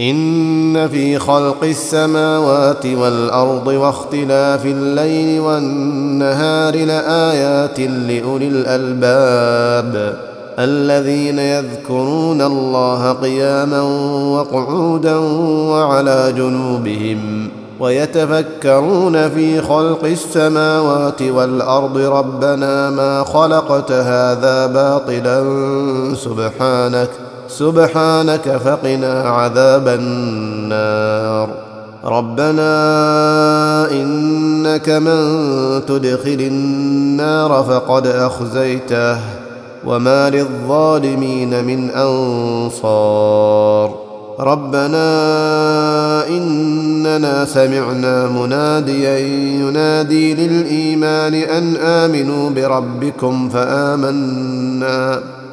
إن في خلق السماوات والأرض واختلاف الليل والنهار لآيات لأولي الألباب الذين يذكرون الله قياما وقعودا وعلى جنوبهم ويتفكرون في خلق السماوات والأرض ربنا ما خلقت هذا باطلا سبحانك سبحانك فقنا عذاب النار. ربنا إنك من تدخل النار فقد أخزيته وما للظالمين من أنصار. ربنا إننا سمعنا مناديا ينادي للإيمان أن آمنوا بربكم فآمنا.